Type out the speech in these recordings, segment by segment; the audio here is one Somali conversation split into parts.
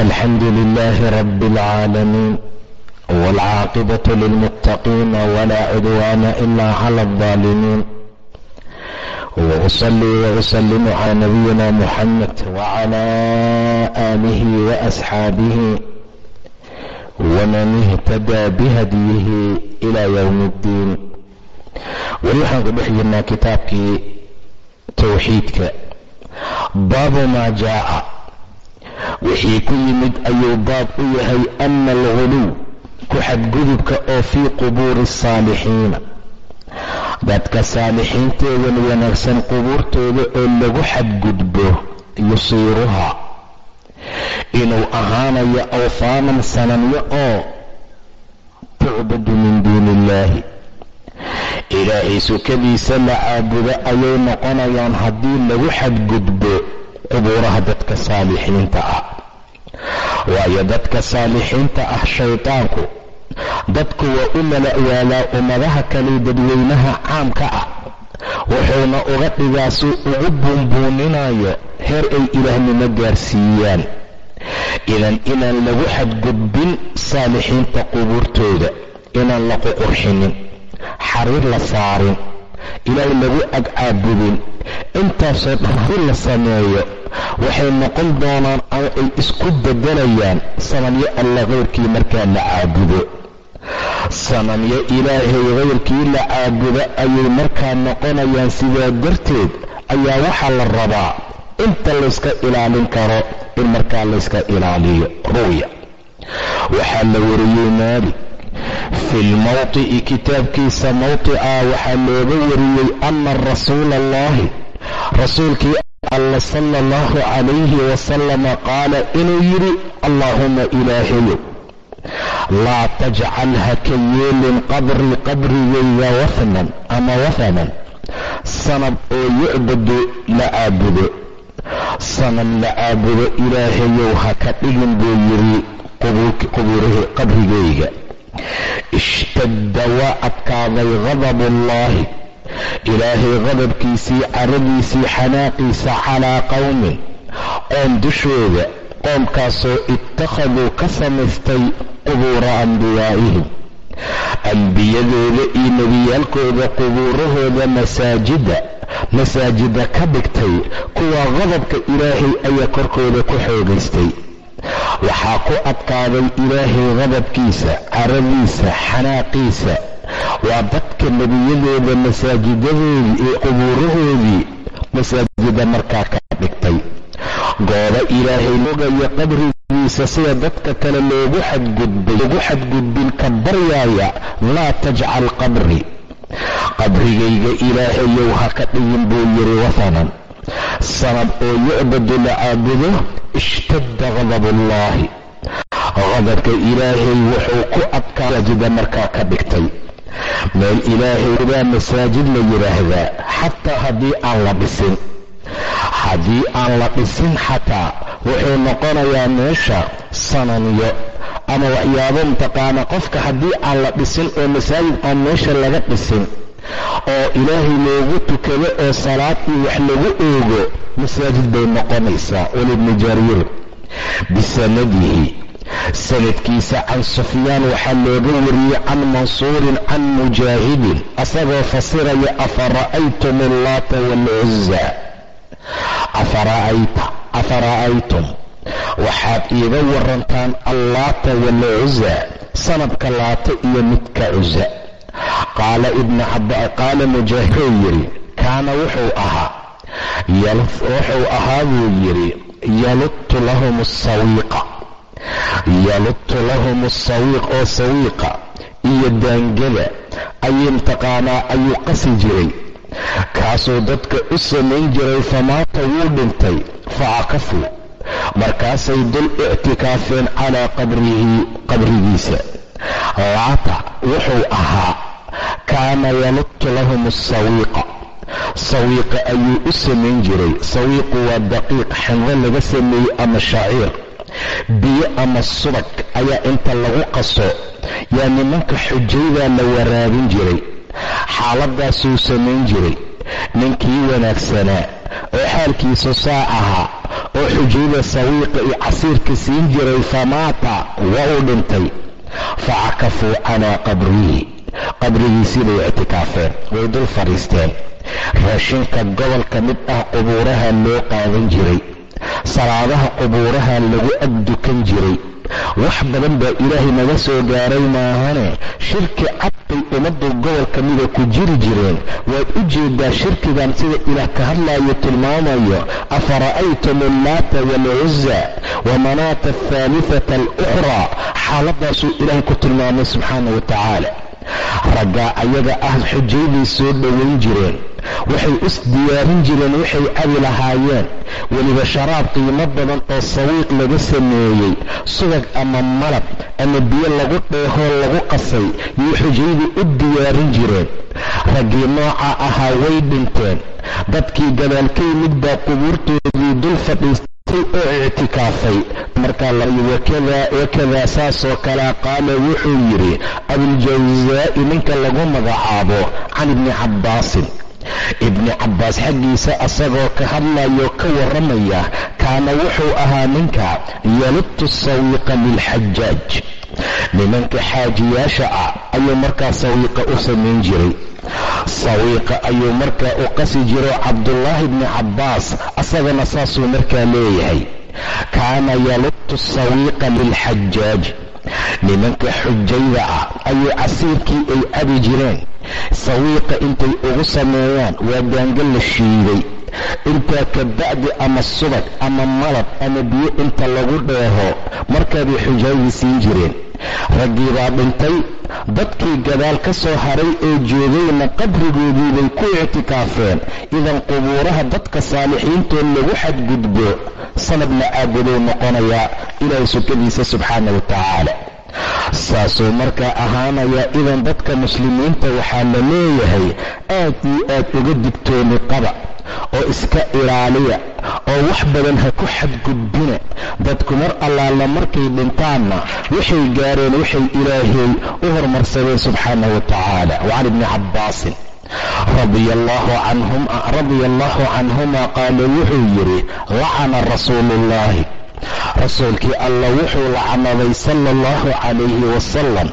الحمد لله رب العالمين والعاقبة للمتقين ولا عدوان إلا على الظالمين وأصلي وأسلم على نبينا محمد وعلى آله وأصحابه ومن اهتدى بهديه إلى يوم الدين weli waxaan ku dhex jirnaa kitaabkii towxiidka baabu maa jaaca wixii ku yimid ayuu baab u yahay ana alguluw ku xadgudubka oo fii qubuuri asaalixiina dadka saalixiintoodan wanaagsan qubuurtooda oo lagu xadgudbo yusiiruha inuu ahaanayo awfaanan sanamyo oo tucbadu min duuni illaahi ilaahay sukadiisa la caabudo ayay noqonayaan haddii lagu xadgudbo qubuuraha dadka saalixiinta ah. Waayo dadka saalixiinta ah shaydaanku dadku waa u mala'yaalaa ummadaha kale dadweynaha caamka ah. Wuxuuna uga dhigaa suu ugu buunbuuninayo heer ay ilaahnimo gaarsiiyaan. Idan inaan lagu xadgudbin saalixiinta qubuurtooda inaan la ququrxinin xariir la saarin ilaahay lagu ag caabudin intaasoo dhan haddii la sameeyo waxay noqon doonaan ama ay isku beddelayaan sanamyo alla kayrkii markaa la caabudo. Sanamyo ilaahay kayrkii la caabudo ayay markaa noqonayaan sidaa darteed ayaa waxaa la rabaa inta layska ilaalin karo in markaa layska ilaaliyo ru'ya waxaa la wariyey maalik fi lmawti'i kitaabkiisa mawtica waxaa looga wariyey ana rasuula allahi rasuulkii alla sala allahu calayhi wasalama qaala inuu yidhi allaahuma ilaahayow laa tajcal haka yeelin qabrii qabrigayga wafnan ama wafanan sanab oo yucbadu la caabudo sanab la caabudo ilaahayow ha ka dhigin buu yidhi qabrigayga ishtadda waa adkaaday qadabullaahi ilaahay qadabkiisii caradiisii xanaaqiisa calaa qowmin qoom dushooda qoomkaasoo ittakhaduu ka samaystay qubuura ambiyaa'ihim ambiyadooda iyo nebiyaalkooda qubuurahooda masaajida masaajida ka dhigtay kuwa qadabka ilaahay ayaa korkooda ku xoogaystay waxaa ku adkaaday ilaahay qadabkiisa caradiisa xanaaqiisa waa dadka nebiyadooda masaajidadoodii iyo qubuurahoodii masaajida markaa ka dhigtay. Gooba ilaahay logaya qabrigiisa sida dadka kale loogu xadgudbay xadgudbin ka baryaaya laa tajcal qabri. Qabrigayga ilaahayow ha ka dhigin buu yidhi wafanan. Sanab oo yucbadu la caabudo ishtadda qadabullaahi qadabka ilaahay wuxuu ku adkaa masaajida markaa ka dhigtay meel ilaahay baa masaajid la yidhaahdaa xataa haddii aan la dhisin. Haddii aan la dhisin xataa wuxuu noqonayaa meesha sanamyo ama waxyaabo mataqaana qofka haddii aan la dhisin oo masaajid aan meesha laga dhisin oo ilaahay loogu tukado oo salaad iyo wax lagu oogo masaajid bay noqonaysaa. Walibni jariir bisanadihi sanadkiisa can sufyaan waxaa looga wariyey can mansuurin can mujaahidin asagoo fasiraya afara'aytum allaata waalcuza afara'aytum waxaad iiga warantaan allaata waalcuza sanadka laata iyo midka cuza qaala mujaahid wuxuu yidhi kaana wuxuu ahaa wuxuu ahaa buu yidhi yaluttu lahum asawiiqa yaluttu lahum asawiiq oo sawiiqa iyo daangada ayay mtaqaanaa ayuu qasi jiray. Kaasuu dadka u samayn jiray famaata wuu dhintay facakafuu markaasay dul ictikaafeen calaa qabrihi qabrigiisa. Laata wuxuu ahaa kaana yalutu lahum asawiiqa sawiiqa ayuu u samayn jiray. Sawiiqu waa daqiiq xinro laga sameeyey ama shaciir biyo ama subag ayaa inta lagu qaso yaa nimanka xujaydaa la waraabin jiray xaaladaasuu samayn jiray ninkii wanaagsanaa oo xaalkiisu saa ahaa oo xujayda sawiiqa iyo casiirka siin jiray famaata waa uu dhintay. Facakafuu calaa qabrihi qabrigiisii bay ictikaafeen way dul fadhiisteen. Raashinka gobolka mid ah qubuuraha loo qaadan jiray salaadaha qubuuraha lagu agdukan jiray. Wax badan baa ilaahay naga soo gaaray maahane shirki cad bay ummaddu gobolka mida ku jiri jireen. Waad u jeedaa shirkigan sida ilaah ka hadlaayo tilmaamayo afara'aytum allaata waalcuza wamanaata alhaalifata alukhraa xaaladaasuu ilaahay ku tilmaamay subxaana wa tacaala raggaa ayaga ah xujayday soo dhowayn jireen. Waxay is diyaarin jireen waxay cabi lahaayeen. Weliba sharaab qiimo badan oo sawiiq laga sameeyey subag ama malab ama biyo lagu dheehoo lagu qasay yay xujaydu u diyaarin jireen. Raggii nooca ahaa way dhinteen. Dadkii gadaalka yimid baa qubuurtoodii dul fadhiistay oo ictikaafay markaa wakadaa saasoo kalea qaala wuxuu yidhi abuljawsaa'i ninka lagu magacaabo can ibni cabbaasin. Ibni cabbaas xaggiisa asagoo ka hadlayoo ka warramaya kaana wuxuu ahaa ninka yalubtu sawiiqa lilxajaaj nimanka xaajiyaasha ah ayuu markaa sawiiqa u samayn jiray. Sawiiqa ayuu markaa u qasi jiro cabdullaahi bni cabbaas asagana saasuu markaa leeyahay. Kaana yalubtu sawiiqa lilxajaaj nimanka xujayda ah ayuu casiirkii ay cabi jireen. Sawiiqa intay ugu sameeyaan waa daangal la shiiday. Intaa ka bacdi ama subag ama malab ama biyo inta lagu dheeho markaabay xujaydii siin jireen raggii baa dhintay dadkii gadaal ka soo haray ee joogayna qabrigoodii bay ku ictikaafeen. Idan qubuuraha dadka saalixiintood lagu xadgudbo sanad la caabuduu noqonayaa ilaahay sukadiisa subxaana wa tacaala saasuu markaa ahaanayaa idan dadka muslimiinta waxaa la leeyahay aad iyo aad uga digtooni qaba oo iska ilaaliya oo wax badan ha ku xadgudbina dadku mar allaala markay dhintaanna waxay gaareen waxay ilaahay u hormarsadeen subxaanahu wa tacaala. Wacan ibni cabbaasin radia allaahu canhuma qaala wuxuu yidhi lacana rasuulu ullaahi rasuulkii alla wuxuu lacnaday sala allahu calayhi wasalam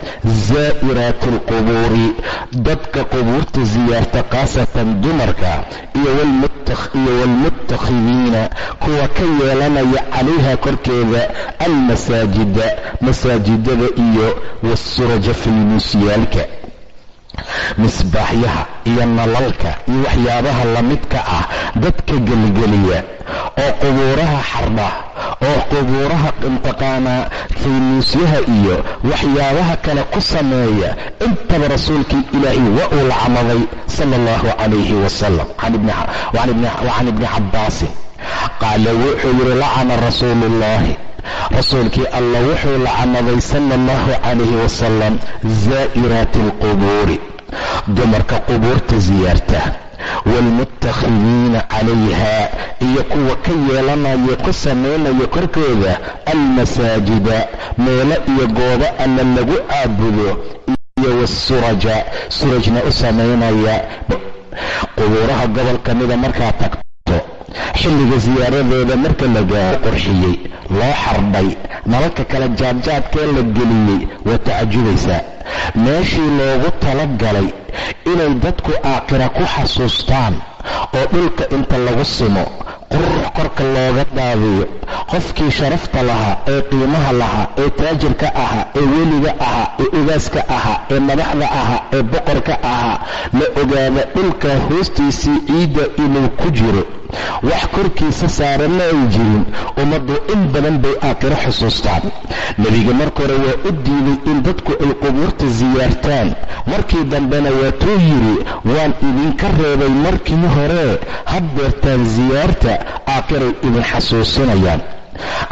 zaa'iraati alqubuuri dadka qubuurta siyaarta khaasatan dumarka iyo waalmutakhidiina kuwa ka yeelanaya calayha korkeeda almasaajida masaajidada iyo wasuraja filmuusyaalka misbaaxyaha iyo nalalka iyo waxyaabaha lamidka ah dadka gelgeliya oo qubuuraha xardha oo qubuuraha intaqaanaa faynuusyaha iyo waxyaabaha kale ku sameeya intaba rasuulkii ilaahay waa uu lacnaday sala allahu calayhi wasalam wacan ibni cabbaasin qaala wuxuu yidhi lacana rasuulu ullahi rasuulkii alla wuxuu lacnaday sala allahu calayhi wasalam zaa'iraati alqubuuri dumarka qubuurta siyaarta waalmutakhidiina calayha iyo kuwa ka yeelanaya ku samaynaya korkooda almasaajida meelo iyo goobo alla lagu caabudo iyo wasuraja surajna u samaynaya qubuuraha gobolka mida markaa tagto xilliga siyaaradeeda marka la gaaro qurxiyey loo xardhay nalalka kale jaadjaadkee la geliyey waa tacajubaysaa meeshii loogu talagalay inay dadku aakhira ku xasuustaan oo dhulka inta lagu simo qurux korka looga daadiyo qofkii sharafta lahaa ee qiimaha lahaa ee taajirka ahaa ee weliga ahaa ee ogaaska ahaa ee madaxda ahaa ee boqorka ahaa la ogaada dhulka hoostiisii ciidda inuu ku jiro wax korkiisa saaran ma ay jirin. Ummaddu in badan bay aakhiro xusuustaan. Nebiga marka hore waa u diiday in dadku ay qubuurta siyaartaan markii dambena waatuu yidhi waan idinka reebay markii hore. Haddeertaan siyaarta aakhiray idin xasuusinayaan.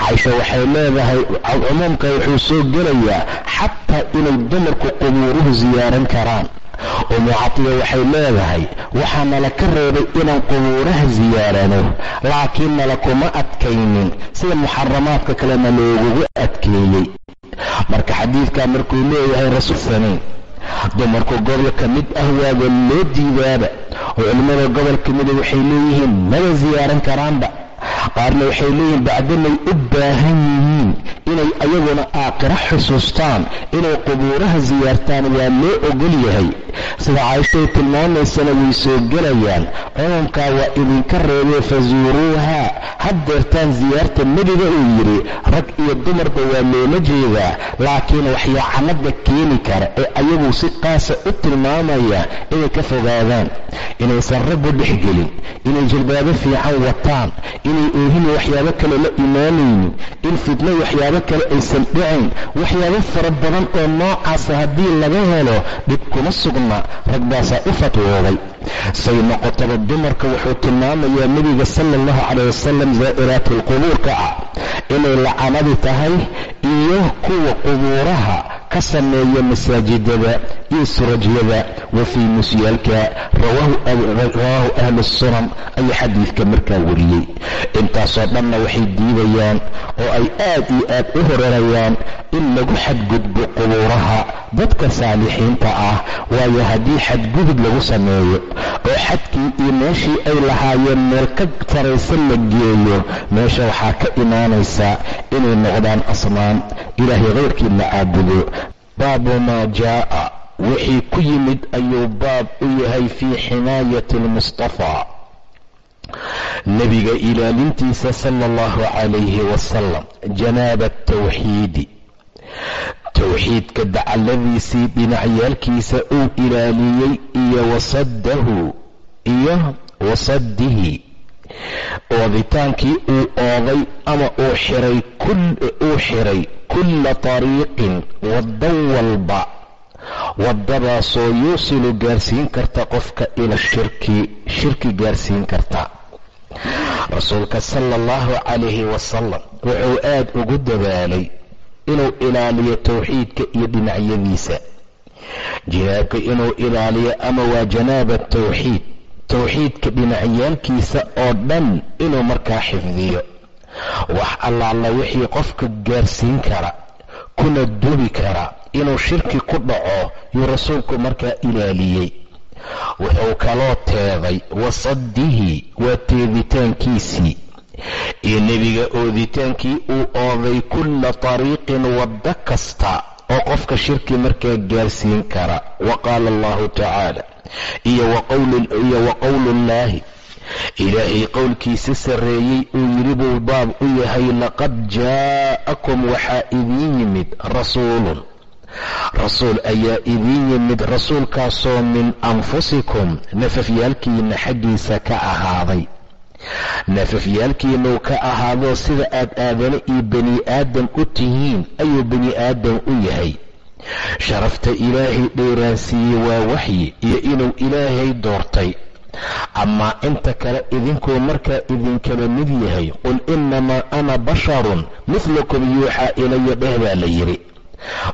Caisha waxay leedahay cumuumka wuxuu soo gelayaa xataa inay dumarku qubuuruhu siyaaran karaan umu catiya waxay leedahay waxaa nala ka reebay inaan qubuuraha siyaarano laakiin nala kuma adkaynin. Sida muxaramaadka kalena loogugu adkeeyey. Marka xadiidkaa markuu leeyahay rasuul samayn dumarku gobol ka mid ah waaba loo diidaaba oo culimmada gobol ka mida waxay leeyihiin maba siyaaran karaanba qaarna waxay leeyihiin bacdamay u baahan yihiin inay ayaguna aakhiro xusuustaan inay qubuuraha siyaartaan waa loo ogol yahay. Sida caaishay tilmaamaysana way soo gelayaan cumumkaa waa idinka reebee fasuuruuha haddeertaan siyaarta nebiga uu yidhi rag iyo dumarba waa loola jeedaa laakiin waxyaacanada keeni kara ee ayagu si qaasa u tilmaamaya inay ka fogaadaan. Inaysan raggu dhexgelin inay jilbaabo fiican wataan inay oohini waxyaabo kale la imaanaynin in fitno waxyaabo kale aysan dhicayn waxyaabo fara badan oo noocaasa haddii laga helo dhib kuma sugna. Rag baasaa u fatwooday say noqotaba dumarka wuxuu tilmaamayaa nebiga sala allahu calayh wasalam zaa'iraat alqubuurka ah inay lacanadi tahay iyo kuwa qubuuraha ka sameeya masaajidada iyo surajyada wa musyaalka rawaahu ahlu sunan ayuu xadiidka markaa wariyey. Intaasoo dhanna waxay diidayaan oo ay aad iyo aad u horarayaan in lagu xadgudbo qubuuraha dadka saalixiinta ah waayo haddii xadgudub lagu sameeyo oo xadkii iyo meeshii ay lahaayeen meel ka saraysa la geeyo meesha waxaa ka imaanaysa inay noqdaan asnaam. Ilaahay kayrkii la caabudo baabu maa jaa'a. Wixii ku yimid ayuu baab u yahay fii ximaayati almustafaa nebiga ilaalintiisa sala allahu calayhi wasalam janaaba tawxiidi. Towxiidka dacalladiisii dhinacyaalkiisa uu ilaaliyey iyo wasadahu iyo wasaddihi ooditaankii uu ooday ama uu xiray uu xiray kulla tariiqin waddo walba. Waddadaasoo yuusilu gaarsiin karta qofka ila shirki shirki gaarsiin karta. Rasuulka sala allahu calayhi wasalam wuxuu aad ugu dadaalay inuu ilaaliyo towxiidka iyo dhinacyadiisa. Jinaabka inuu ilaaliyo ama waa janaaba tawxiid towxiidka dhinacyaalkiisa oo dhan inuu markaa xifdiyo. Wax allaala wixii qofka gaarsiin kara kuna dubi kara inuu shirki ku dhaco yuu rasuulku markaa ilaaliyey. Wuxuu kaloo teeday wasaddihi waa teeditaankiisii iyo nebiga ooditaankii uu ooday kulla tariiqin waddo kasta oo qofka shirki markaa gaarsiin kara wa qaala allahu tacaala iyo wa qowlullaahi ilaahay qowlkiisa sarreeyey uu yidhi buu baab u yahay laqad jaa'akum waxaa idiin yimid rasuulun. Rasuul ayaa idiin yimid rasuulkaasoo min anfusikum nafafyaalkiina xaggiisa ka ahaaday nafafyaalkiinuu ka ahaadoo sida aad aadane iyo bani aadam u tihiin ayuu bani aadam u yahay. Sharafta ilaahay dheeraansiiyey waa waxyi iyo inuu ilaahay doortay. Amaa inta kale idinkuu markaa idinkala mid yahay qul innamaa ana basharun midlukum yuuxaa ilaya dheh baa la yidhi.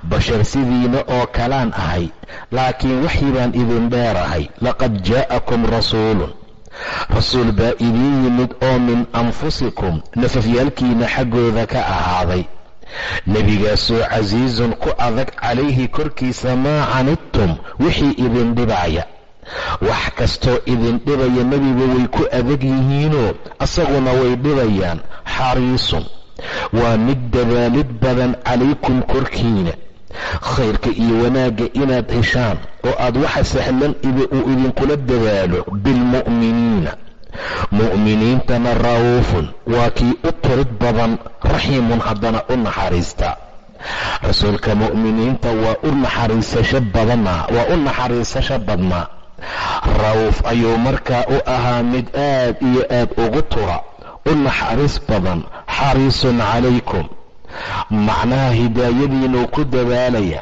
Bashar sidiina oo kalaan ahay laakiin waxyi baan idin dheerahay. Laqad jaa'akum rasuulun rasuul baa idiin yimid oo min anfusikum nafafyaalkiina xaggooda ka ahaaday. Nebigaasoo casiisun ku adag calayhi korkiisa maa canidtum wixii idin dhibaya. Wax kastoo idin dhibaya nebiga way ku adag yihiinoo asaguna way dhibayaan xariisun. Waa mid dadaalid badan calaykum korkiina khayrka iyo wanaagga inaad heshaan oo aad waxa sahlan uu idinkula dadaalo bilmu'miniina. Mu'miniintana ra'uufun waa kii u turid badan raxiimun haddana u naxariista. Rasuulka mu'miniinta waa u naxariisasho badanaa waa u naxariisasho badnaa. Ra'uuf ayuu markaa u ahaa mid aad iyo aad ugu tura u naxariis badan. Xariisun calaykum macnaha hidaayadiinuu ku dadaalaya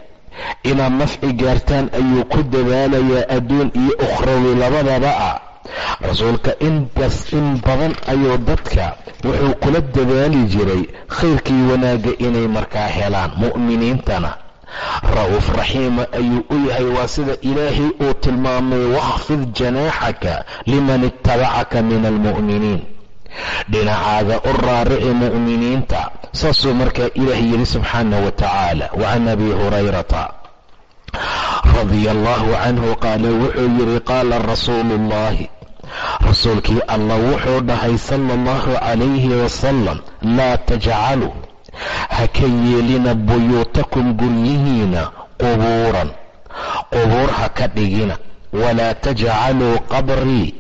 inaad nafci gaartaan ayuu ku dadaalayaa adduun iyo ukhrawi labadaba ah. Rasuulka inbas in badan ayuu dadka wuxuu kula dadaali jiray khayrkii wanaagga inay markaa helaan mu'miniintana. Ra'uuf raxiima ayuu u yahay waa sida ilaahay uu tilmaamay wakhfid janaaxaka liman ittabacaka min almu'miniin dhinacaaga u raarici mu'miniinta saasuu markaa ilaah yidhi subxaanah wa tacaala wa can abi hurayrata radia allahu canhu qaala wuxuu yidhi qaala rasuulu ullahi rasuulkii allah wuxuu dhahay sala allahu calayhi wasalam laa tajcaluu ha ka yeelina buyuutakum guryihiina qubuuran qubuur ha ka dhigina walaa tajcaluu qabrii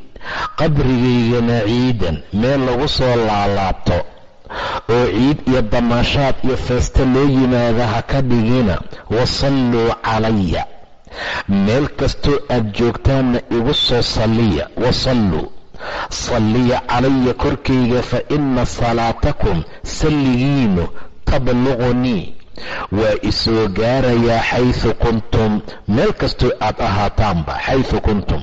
qabrigaygana ciidan meel lagu soo laalaabto oo ciid iyo damaashaad iyo feeste loo yimaada ha ka dhigina wasalluu calaya. Meel kastoo aad joogtaanna igu soo salliya wasalluu salliya calaya korkayga fa inna salaatakum salligiinu tabluqunii waa isoo gaarayaa xaysu kuntum. Meel kastoo aad ahaataanba xaysu kuntum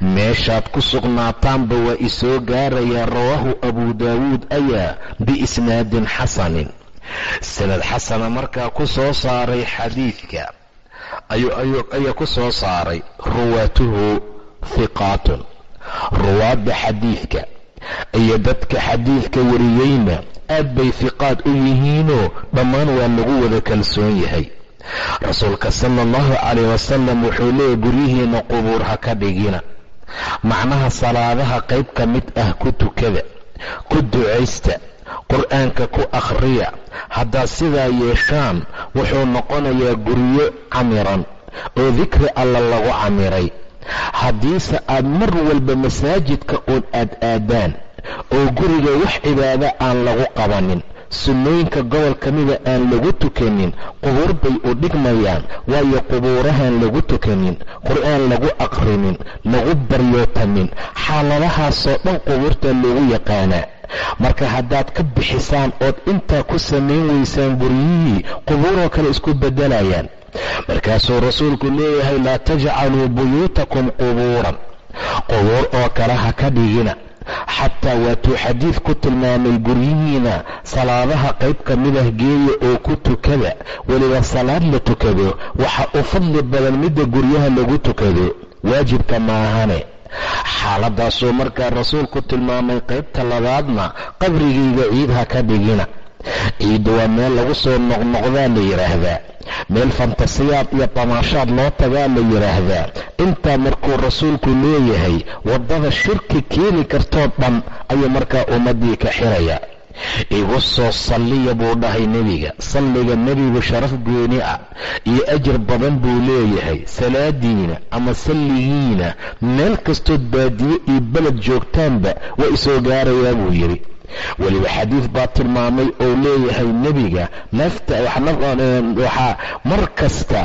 meeshaad ku sugnaataanba waa isoo gaarayaa rawaahu abu daawuud ayaa biisnaadin xasanin. Sanad xasana markaa ku soo saaray xadiidka. Ayaa ku soo saaray. Ruwaatuhu hiqaatun ruwaadda xadiidka iyo dadka xadiidka wariyeyna aad bay hiqaad u yihiinoo dhammaan waa lagu wada kalsoon yahay rasuulka sala allahu calayh wasalam wuxuu leeyay guryihiina qubuur ha ka dhigina. Macnaha salaadaha qayb ka mid ah ku tukada ku ducaysta qur'aanka ku akhriya haddaad sidaa yeeshaan wuxuu noqonayaa guryo camiran oo dikri alla lagu camiray. Haddiise aad mar walba masaajidka uun aad aadaan oo guriga wax cibaado aan lagu qabanin sunnooyinka gobol ka aan lagu tukanin qubuur bay u dhigmayaan waayo qubuurahaan lagu tukanin qur'aan lagu aqrinin lagu baryootamin xaaladahaasoo dhan qubuurta loogu yaqaanaa marka haddaad ka bixisaan ood intaa ku samayn weysaan guryihii qubuuroo kale isku beddelayaan. Markaasuu rasuulku leeyahay laa tajcaluu buyuutakum qubuuran. Qubuur oo kale ha ka dhigina xataa waatuu xadiid ku tilmaamay guryihiina salaadaha qayb ka mid ah geeya oo ku tukada weliba salaad la tukado waxa u fadli badan midda guryaha lagu tukado. Waajibka maahane xaaladaasuu markaa rasuulku tilmaamay qaybta labaadna qabrigayga ciid ha ka dhigina ciidda waa meel lagu soo noqnoqdaa la yidhaahdaa meel fantasiyaad iyo damaashaad loo tagaa la yidhaahdaa intaa markuu rasuulku leeyahay waddada shirki keeni kartoo dhan ayuu markaa ummaddii ka xiraya. Igu soo salliya buu dhahay nebiga. Salliga nebigu sharaf gooni ah iyo ajar badan buu leeyahay. Salaadiina ama salligiina meel kastood baadiye iyo beled joogtaanba waa isoo gaarayaa buu yidhi weliba xadiid baa tilmaamay oo leeyahay nebiga nafta waxaa mar kasta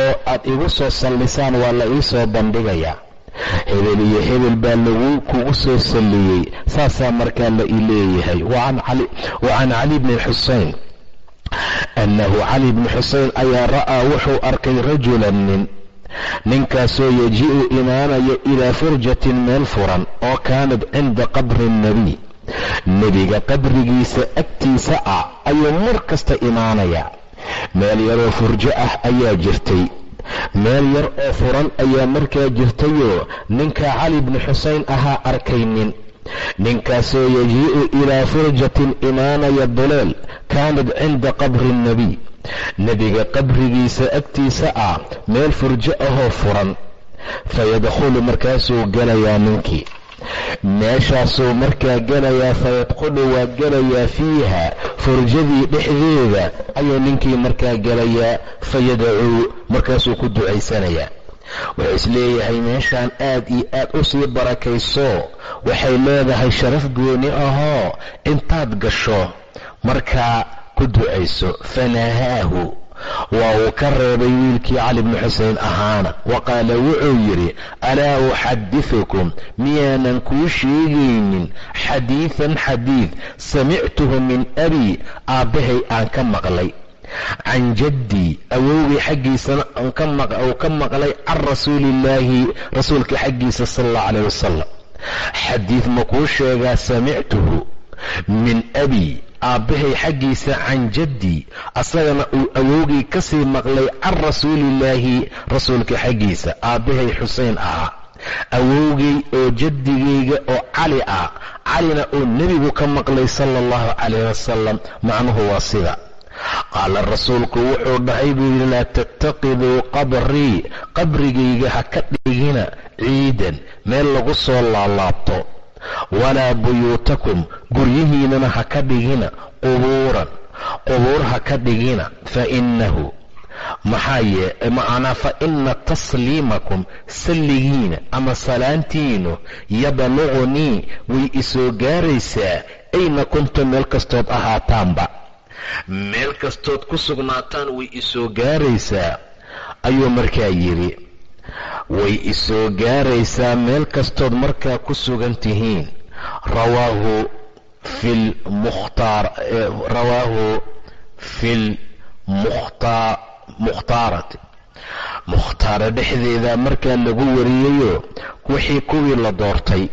oo aad igu soo sallisaan waa la ii soo bandhigayaa hebel iyo hebel baa lagu kugu soo salliyey saasaa markaa la ii leeyahay. Wa can cali bni xusein annahu cali bni xusein ayaa ra'aa wuxuu arkay rajulan nin ninkaasoo yaji'u imaanaya ilaa furjatin meel furan oo kaanad cinda qabri nnebiy nebiga qabrigiisa agtiisa ah ayuu mar kasta imaanayaa meel yaroo furjo ah ayaa jirtay. Meel yar oo furan ayaa markaa jirtayoo ninkaa cali bni xusein ahaa arkaynin. Ninkaasoo yajii'u ilaa furjatin imaanaya duleel kaanad cinda qabri nnebiy nebiga qabrigiisa agtiisa ah meel furjo ahoo furan. Fayadkhulu markaasuu gelayaa ninkii meeshaasuu markaa gelayaa fayadkhulu waa gelayaa fiiha furjadii dhexdeeda ayuu ninkii markaa gelayaa fayadacuu markaasuu ku ducaysanayaa wuxuu is leeyahay meeshaan aad iyo aad u sii barakayso waxay leedahay sharaf gooni ahoo intaad gasho markaa ku ducayso fanahaahu waa uu ka reebay wiilkii cali bni xusein ahaana. Wa qaala wuxuu yidhi alaa uxadiثukum miyaanan kuu sheegaynin. Xadiiثan xadiid. Samictuhu min abii aabbahay aan ka maqlay. Can jaddii awowgay xaggiisana uu ka maqlay can rasuuli illaahi rasuulka xaggiisa sala allah calayh wasalam xadiid ma kuu sheegaa samictuhu min abi aabbahay xaggiisa can jaddii asagana uu awowgay ka sii maqlay can rasuulillaahi rasuulka xaggiisa aabbahay xusein ahaa awowgay oo jaddigayga oo cali ah calina uu nebigu ka maqlay sala allahu calayh wasalam macnuhu waa sida. Qaala rasuulku wuxuu dhahay buu yidhi laa tattaqiduu qabrii qabrigayga ha ka dhigina ciidan meel lagu soo laalaabto walaa buyuutakum guryihiinana ha ka dhigina qubuuran qubuur ha ka dhigina fa innahu maxaa yee macnaa fa ina tasliimakum salligiina ama salaantiinu yabluqunii way isoo gaaraysaa ayna kuntum meel kastood ahaataanba. Meel kastood ku sugnaataan way isoo gaaraysaa. Ayuu markaa yidhi way isoo gaaraysaa meel kastood markaa ku sugan tihiin. Rawaahu fi lmukhtaar rawaahu fi lmukhtaar mukhtaarati. Mukhtaara dhexdeeda markaa lagu wariyayo wixii kuwii la doortay.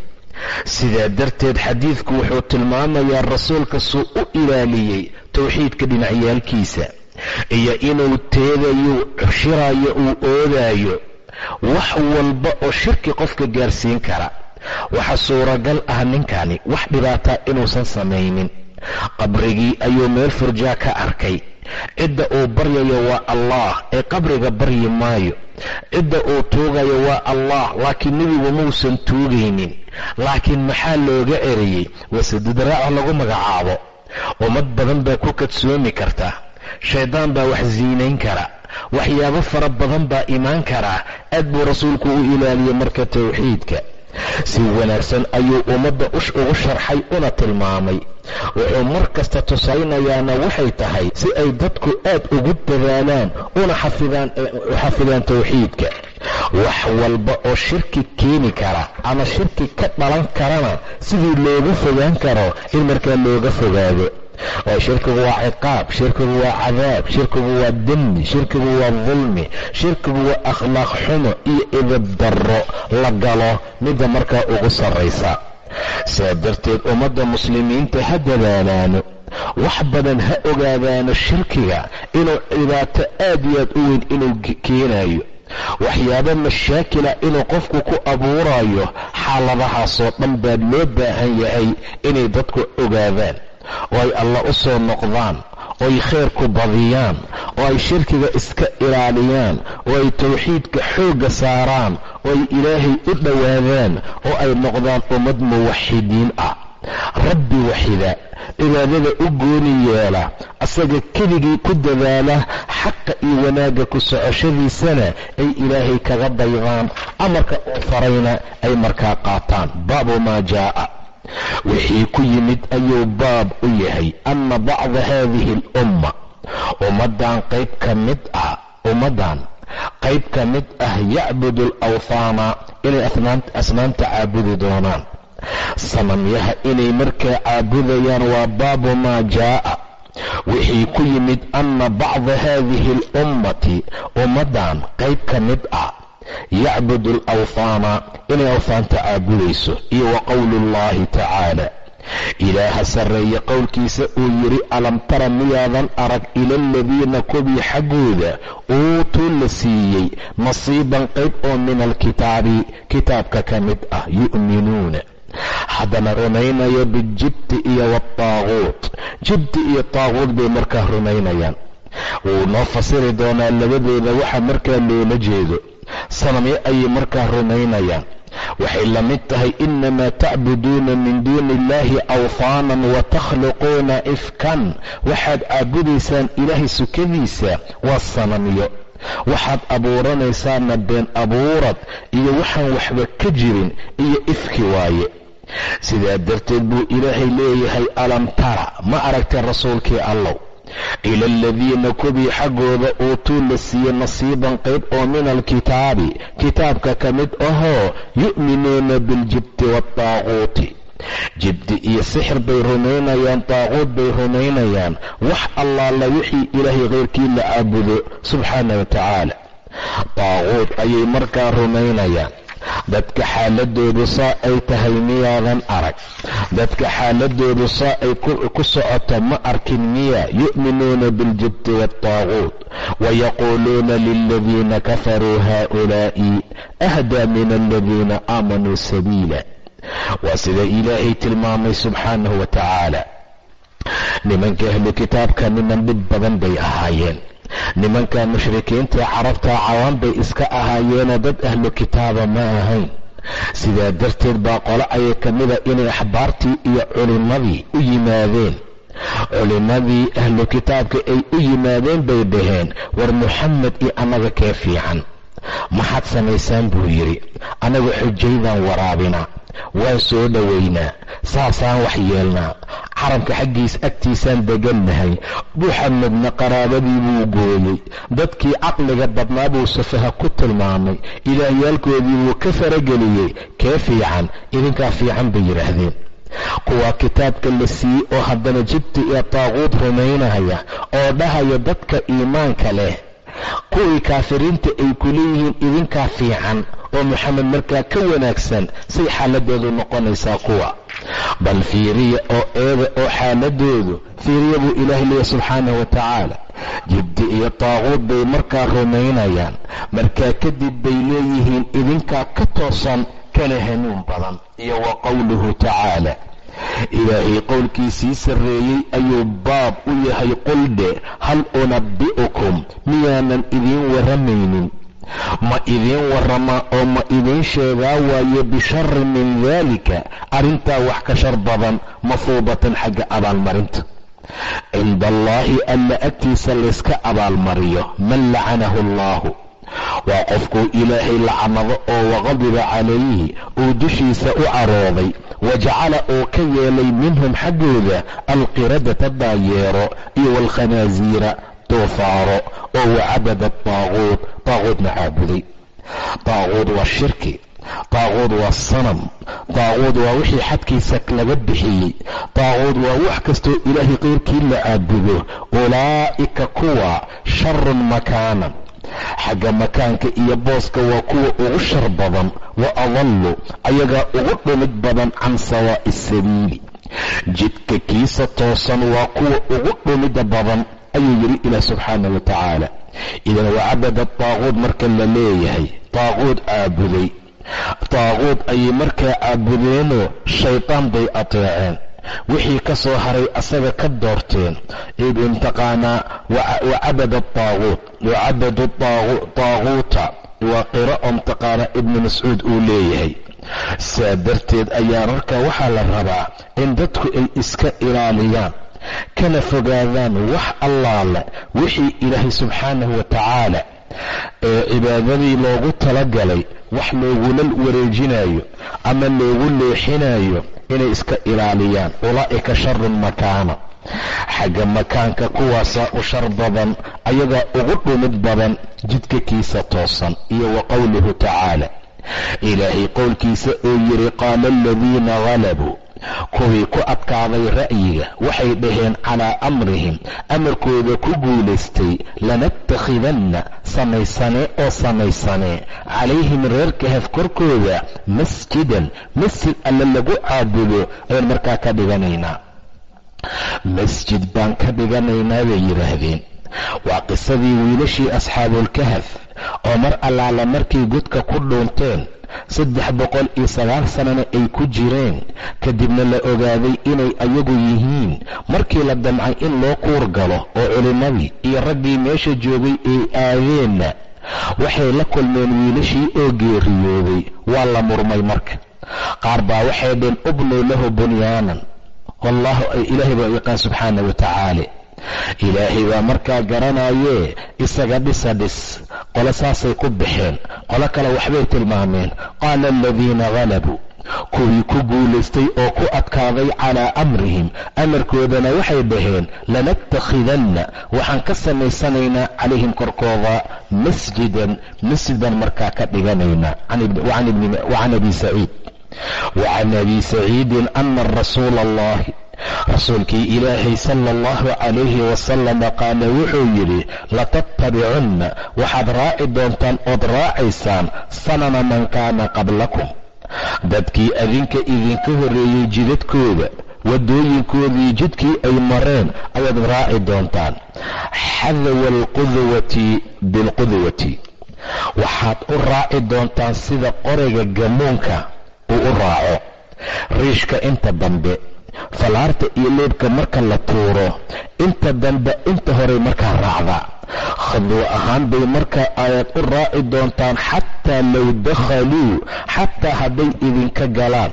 Sidaa darteed xadiidku wuxuu tilmaamayaa rasuulka suu u ilaaliyey towxiidka dhinacyaalkiisa. Iyo inuu teedayo shirayo uu oodaayo wax walba oo shirki qofka gaarsiin kara. Waxa suuragal ah ninkani wax dhibaataa inuusan samaynin. Qabrigii ayuu meel furjaa ka arkay. Cidda uu baryayo waa allah ee qabriga baryi maayo. Cidda uu tuugayo waa allah laakiin nebigu muusan tuugaynin laakiin maxaa looga erayey wasedudraaca lagu magacaabo. Ummad badan baa ku kadsoomi karta. Shaydaan baa wax siinayn kara waxyaabo fara badan baa imaan karaa aad buu rasuulku u ilaaliyey marka towxiidka si wanaagsan ayuu ummadda ugu sharxay una tilmaamay. Wuxuu mar kasta tusaynayaana waxay tahay si ay dadku aad ugu dadaalaan una xafidaan towxiidka wax walba oo shirki keeni kara ama shirki ka dhalan karana sidii looga fogaan karo in markaa looga fogaado oo shirkigu waa ciqaab shirkigu waa cadaab shirkigu waa dembi shirkigu waa dulmi shirkigu waa akhlaaq xumo iyo idib darro la galo midda markaa ugu sarraysa. Sidaa darteed ummadda muslimiinta ha dadaalaano wax badan ha ogaadaano shirkiga inuu dhibaato aad iyo aad u weyn inuu keenayo waxyaabo mashaakila inuu qofku ku abuurayo xaaladahaasoo dhan baa loo baahan yahay inay dadku ogaadaan oo ay alla u soo noqdaan. Oo ay khayrku badiyaan. Oo ay shirkiga iska ilaaliyaan. Oo ay towxiidka xoogga saaraan. Oo ay ilaahay u dhowaadaan. Oo ay noqdaan ummad muwaxidiin ah. Rabbi waxida cibaadada u gooni yeela. Asaga keligii ku dadaala xaqa iyo wanaagga ku socoshadiisana ay ilaahay kaga daydaan. Amarka uu farayna ay markaa qaataan. Baabu maa jaa'a wixii ku yimid ayuu baab u yahay anna bacda haadihi alumma. Ummaddan qayb ka mid ah ummaddan qayb ka mid ah yacbudu alawthaana inay asnaamta caabudi doonaan. Sanamyaha inay markaa caabudayaan waa baabu maa jaa'a. Wixii ku yimid anna bacda haadihi alummati ummaddan qayb ka mid ah yacbudu alawthaana inay awthaanta caabudayso iyo wa qowlu ullahi tacaala. Ilaaha sarreeye qowlkiisa uu yidhi alam tara miyaadan arag ila aladiina kubii xaggooda? Uutuu la siiyey nasiiban qayb oo min alkitaabi kitaabka ka mid ah yu'minuuna. Haddana rumaynayo bijibti iyo wataaquut jibti iyo taaquut bay markaa rumaynayaan. Wuu fasiri doonaa labadooda waxa markaa loola jeedo sanamyo ayay markaa rumaynayaan. Waxay la mid tahay inamaa tacbuduuna min duuni illaahi awfaanan wa takhluquuna ifkan. Waxaad caabudaysaan ilaahay sukadiisa waa sanamyo waxaad abuuranaysaana been abuurad iyo waxaan waxba ka jirin iyo ifki waaye. Sidaa darteed buu ilaahay leeyahay alam tara ma aragtay rasuulkii allow ila aladiina kubii xaggooda uutuu la siiyey nasiiban qayb oo min alkitaabi kitaabka ka mid ahoo yu'minuuna biljibti waataaquuti jibdi iyo sixir bay rumaynayaan taaquud bay rumaynayaan wax allaala wixii ilaahay keyrkii la caabudo subxaana wa tacaala taaquud ayay markaa rumaynayaan dadka xaaladoodu saa ay tahay miyaadan arag. Dadka xaaladoodu saa ay ku socoto ma arkin miya yu'minuuna biاljibti waاltaaguut wayaquuluuna liladiina kafaruu haa'ulaa'i ahdaa min aladiina aamanuu sabiila. Waa sida ilaahay tilmaamay subxaanahu wa tacaala nimanka ahlu kitaabka niman dhib badan bay ahaayeen nimanka mushrikiinta carabta cawaan bay iska ahaayeenoo dad ahlu kitaaba ma ahayn. Sidaa darteed baa qolo ayay ka mida inay axbaartii iyo culimmadii u yimaadeen. Culimmadii ahlu kitaabka ay u yimaadeen bay dhaheen war muxamed iyo annaga kee fiican maxaad samaysaan buu yidhi annaga xujaydaan waraabinaa waan soo dhowaynaa saasaan wax yeelnaa carabka xaggiis agtiisaan degannahay muxamedna qaraabadii buu gooyey dadkii caqliga badnaa buu safaha ku tilmaamay ilaahyaalkoodii buu ka farageliyey kee fiican idinkaa fiican bay yidhaahdeen. Kuwaa kitaabka la siiyey oo haddana jibti iyo taaquud rumaynaya oo dhahaya dadka iimaanka leh kuwii kaafiriinta ay ku leeyihiin idinkaa fiican oo moxamed markaa ka wanaagsan say xaaladoodu noqonaysaa kuwa. Bal fiiriya oo eeda oo xaaladoodu fiiriya buu ilaahay leeya subxaanahu wa tacaala jibdi iyo taaquud bay markaa rumaynayaan. Markaa kadib bay leeyihiin idinkaa ka toosan kana hanuun badan iyo wa qowluhu tacaala ilaahay qowlkiisii sarreeyey ayuu baab u yahay quldhe hal unabbi'ukum miyaanan idiin warramaynin ma idiin warramaa oo ma idiin sheegaa waaye bisharin min daalika. Arrintaa wax ka shar badan mafuubatan xagga abaalmarinta. Cinda allaahi alla agtiisa layska abaalmariyo. Man lacanahu allaahu. Waa qofkuu ilaahay lacnado oo waqadiba calayhi uu dushiisa u carooday wajacala uu ka yeelay minhum xaggooda alqiradata daayeero iyo waalkhanaasiira doofaaro oo wacabada taaquud taaquudna caabuday. Taaquud waa shirki taaquud waa sanam taaquud waa wixii xadkiisa laga bixiyey. Taaquud waa wax kastoo ilaahay qeyrkii la caabudo. Ulaa'ika kuwa sharun makaanan. Xagga makaanka iyo booska waa kuwa ugu shar badan wa adallu ayagaa ugu dhumid badan can sawaa'i sabiili. Jidka kiisa toosan waa kuwa ugu dhumida badan ayuu yidhi ilaah subxaana wa tacaala. Idan wacabada taaquud marka la leeyahay taaquud caabuday. Taaquud ayay markaa caabudeenoo shaydaan bay ateeceen. Wixii ka soo haray asaga ka doorteen. Mtaqaanaa wacabada taaquut wacabadu taaquuta waa qiraa'o mtaqaanaa ibnu mascuud uu leeyahay. Saa darteed ayaa markaa waxaa la rabaa in dadku ay iska ilaaliyaan kana fogaadaan wax allaale wixii ilaahay subxaanahu wa tacaala ee cibaadadii loogu talagalay wax loogula wareejinayo ama loogu leexinayo inay iska ilaaliyaan. Ulaa'ika sharun makaana. Xagga makaanka kuwaasaa u shar badan ayagaa ugu dhumid badan jidka kiisa toosan iyo wa qowluhu tacaala. Ilaahay qowlkiisa oo yidhi qaala aladiina halabuu kuwii ku adkaaday ra'yiga waxay dhaheen calaa amrihim. Amarkooda ku guulaystay lanattakhidanna samaysanee oo samaysanee calayhim reer kahaf korkooda masjidan masjid alle lagu caabudo. Ayaan markaa ka dhiganaynaa. Masjid baan ka dhiganaynaa bay yidhaahdeen. Waa qisadii wiilashii asxaabuulkahaf oo mar allaala markay godka ku dhuunteen saddex boqol iyo sagaal sanana ay ku jireen. Kadibna la ogaaday inay ayagu yihiin. Markii la damcay in loo kuur galo oo culimmadii iyo raggii meesha joogay ay aadeenna waxay la kulmeen wiilashii oo geeriyooday waa la murmay marka. Qaar baa waxay dheen ubnuu lahu bunyaanan wallaahu ilaahay baa yaqaan subxaana wa tacaala ilaahay baa markaa garanayee isaga dhisa dhis. Qole saasay ku baxeen qolo kale waxbay tilmaameen. Qaala aladiina halabuu kuwii ku guulaystay oo ku adkaaday calaa amrihim amarkoodana waxay dhaheen lanattakhidanna waxaan ka samaysanaynaa calayhim korkooda masjidan masjid markaa ka dhiganaynaa wacan abi saciid. Wacan abi saciidin ana rasuula allahi rasuulkii ilaahay sala allahu calayhi wasalama qaala wuxuu yidhi latattabicunna waxaad raaci doontaan ood raacaysaan sanana man kaana qablakum. Dadkii adinka idinka horreeyey jidadkooda waddooyinkoodii jidkii ay mareen ayaad raaci doontaan. Xadawa alqudwati bilqudwati. Waxaad u raaci doontaan sida qorayga gamuunka uu u raaco. Riishka inta dambe falaarta iyo leebka marka la tuuro inta dambe inta horey markaa raacda. Khadwo ahaan bay markaa ayaad u raaci doontaan xataa low dakhaluu xataa hadday idinka galaan.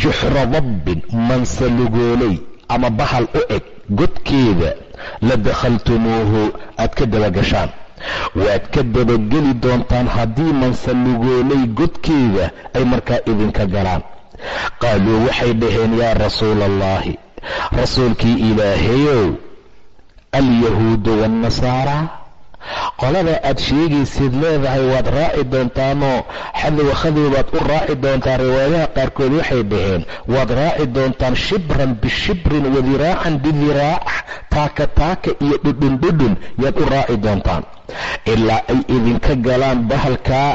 Juxra dabbin mansalugoolay ama bahal u eg godkeeda la dakhaltumuuhu aad ka dabagashaan waad ka dabageli doontaan haddii mansalugoolay godkeeda ay markaa idinka galaan qaaluu waxay dhaheen yaa rasuula allahi rasuulkii ilaahayow alyahuudu waannasaara qolada aad sheegaysid leedahay waad raaci doontaanoo xadowa khadow baad u raaci doontaan riwaayadaha qaarkood waxay dhaheen waad raaci doontaan shibran bishibrin wadiraacan bidiraac taaka taaka iyo dhudhundhudhun yaad u raaci doontaan ilaa ay idinka galaan bahalkaa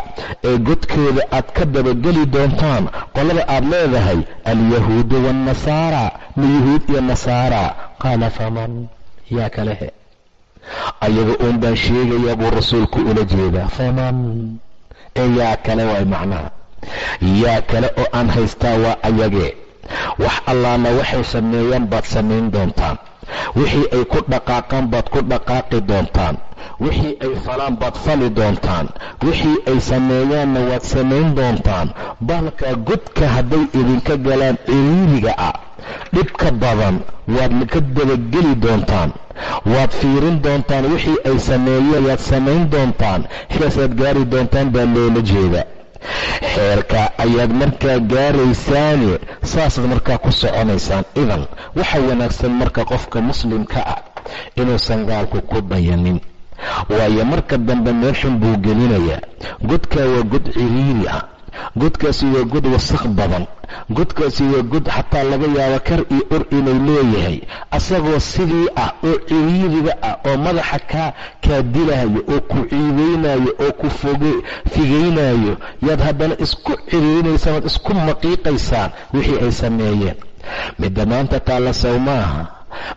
ee godkooda aad ka dabageli doontaan. Qolada aad leedahay alyahuudu waannasaara ma yuhuud iyo nasaara? Qaala faman? Yaa kalehe ayaga uun baan sheegayaa buu rasuulku ula jeedaa. Faman? Ee yaa kale waay macnaha. Yaa kale oo aan haystaa waa ayagee. Wax allaana waxay sameeyaan baad samayn doontaan wixii ay ku dhaqaaqaan baad ku dhaqaaqi doontaan. Wixii ay falaan baad fali doontaan. Wixii ay sameeyaanna waad samayn doontaan. Baalkaa godka hadday idinka galaan ciriiriga ah dhibka badan waad ka dabageli doontaan. Waad fiirin doontaan wixii ay sameeyeen waad samayn doontaan. Xilaasaad gaari doontaan baa loola jeeda xeerka ayaad markaa gaaraysaani saasaad markaa ku soconaysaan. Idan waxa wanaagsan marka qofka muslimka ah inuusan gaalku ku dayanin waayo marka dambe meeshan buu gelinayaa godkaa waa god ciriiri ah godkaasi waa god wasakh badan. Godkaasi waa god xataa laga yaabo kar iyo ur inuu leeyahay. Asagoo sidii ah oo ciriiriga ah oo madaxa kaa kaa dilaayo oo ku ciidaynayo oo ku figaynayo yaad haddana isku ciriirinaysaan waad isku maqiiqaysaan wixii ay sameeyeen. Midda maanta taalla sow maaha.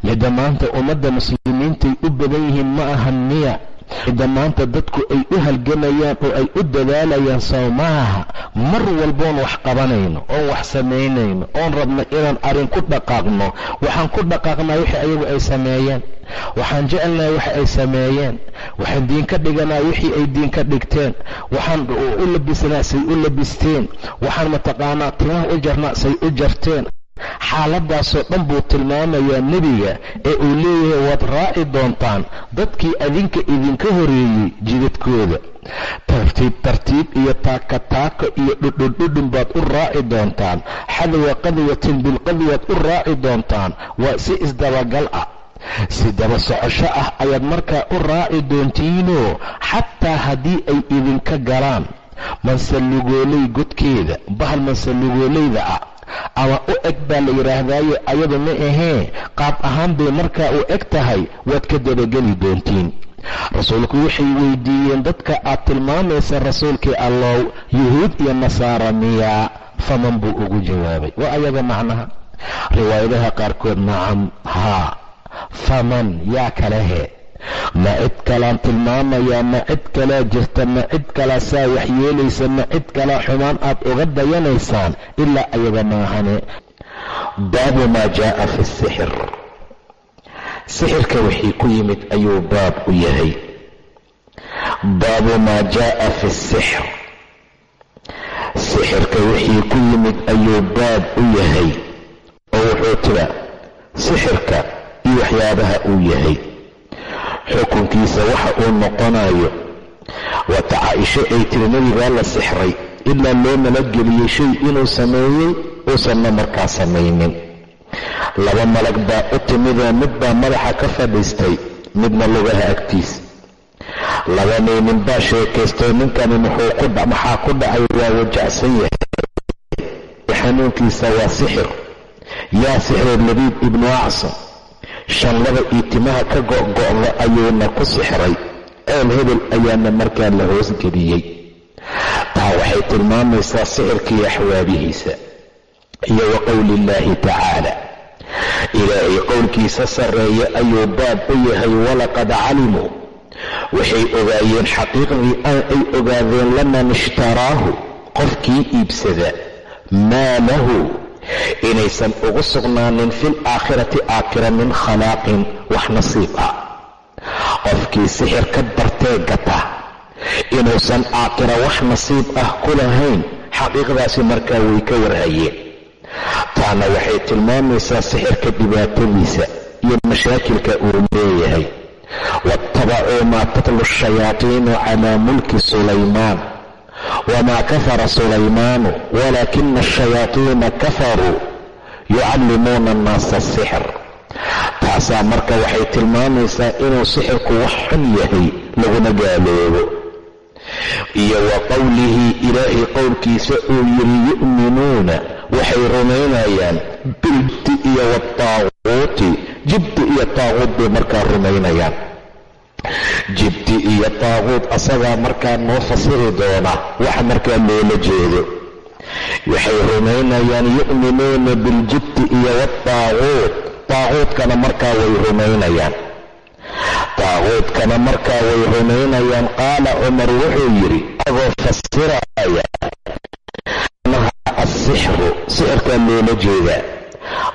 Midda maanta ummadda muslimiintay u badan yihiin ma ahan miya midda maanta dadku ay u halgamayaan oo ay u dadaalayaan sow maaha mar walboon wax qabanayno oon wax samaynayno oon rabno inaan arrin ku dhaqaaqno. Waxaan ku dhaqaaqnaa wixii ayagu ay sameeyeen. Waxaan jecelnaha waxa ay sameeyeen. Waxaan diin ka dhiganaa wixii ay diin ka dhigteen. Waxaan u labisnaa say u labisteen waxaan mataqaanaa timaha u jarnaa say u jarteen xaaladaasoo dhan buu tilmaamayaa nebiga ee uu leeyahay waad raaci doontaan dadkii adinka idinka horeeyey jidadkooda. Tartiib tartiib iyo taaka taaka iyo dhudhundhudhun baad u raaci doontaan. Xadwa qadwatin bilqadwaad u raaci doontaan. Waa si isdabagal ah. Si daba socosho ah ayaad markaa u raaci doontiinoo xataa haddii ay idinka galaan. Mansalugooley godkeeda bahal mansalugoolayda ah ama u eg baa la yidhaahdaaye ayadu ma ahee qaab ahaan bay markaa u eg tahay waad ka dabageli doontiin. Rasuulku waxay weydiiyeen dadka aad tilmaamaysa rasuulkii allow yuhuud iyo nasaara miyaa faman buu ugu jawaabay. Waa ayaga macnaha. Riwaayadaha qaarkood nacam haa faman yaa kalehe ma cid kalaan tilmaamayaa ma cid kalaa jirta ma cid kalaa saa waxyeelaysa ma cid kalaa xumaan aad uga dayanaysaan ilaa ayaga maahane baabu maa jaaa fi sixir. Sixirka wixii ku yimid ayuu baab u yahay. Baabu maa jaaa fi sixr sixirka wixii ku yimid ayuu baab u yahay. Oo wuxuu tira sixirka iyo waxyaabaha uu yahay xukunkiisa waxa uu noqonayo waata caaisho ay tiri nebigaa la sixray ilaa loo malageliyey shay inuu sameeyey uusanna markaa samaynin. Laba malag baa u timidoo mid baa madaxa ka fadhiistay midna lugaha agtiisa laba naynin baa sheekaystay ninkani maxaa ku dhacay? Waa wajacsan yahay. Xanuunkiisa waa sixir. Yaa sixray labiid ibnu acsam shanlada iyo timaha ka go'go'da ayuuna ku sixray. Ceel hebel ayaana markaa la hoosgeliyey taa waxay tilmaamaysaa sixirka iyo axwaabihiisa iyo wa qowli illaahi tacaala. Ilaahay qowlkiisa sarreeya ayuu baab u yahay walaqad calimuu waxay ogaayeen xaqiiqdii ay ogaadeen laman ishtaraahu qofkii iibsada. Maa lahu inaysan ugu sugnaanin fil aakhirati aakhira min khalaaqin wax nasiib ah. Qofkii sixir ka bartee gata inuusan aakhira wax nasiib ah ku lahayn xaqiiqdaasi markaa way ka warhayeen. Taana waxay tilmaamaysaa sixirka dhibaatadiisa iyo mashaakilka uu leeyahay. Waattabacuu maa tatlu shayaatiinu calaa mulki sulaymaan wamaa kafara sulaymaanu walaakina ashayaatiina kafaruu yucallimuuna annaasa asixr taasaa marka waxay tilmaamaysaa inuu sixirku wax xun yahay laguna gaaloobo iyo wa qowlihi ilaahay qowlkiisa uu yidhi yu'minuuna waxay rumaynayaan biljibti iyo wataaquuti jibti iyo taaquud bay markaa rumaynayaan jibti iyo taaquud asagaa markaa noo fasiri doona waxa markaa loola jeedo. Waxay rumaynayaan yu'minuuna biljibti iyo wataaquud taaquudkana markaa way rumaynayaan. Taaquudkana markaa way rumaynayaan qaala cumar wuxuu yidhi agoo fasiraya asixru sixirkaa loola jeedaa.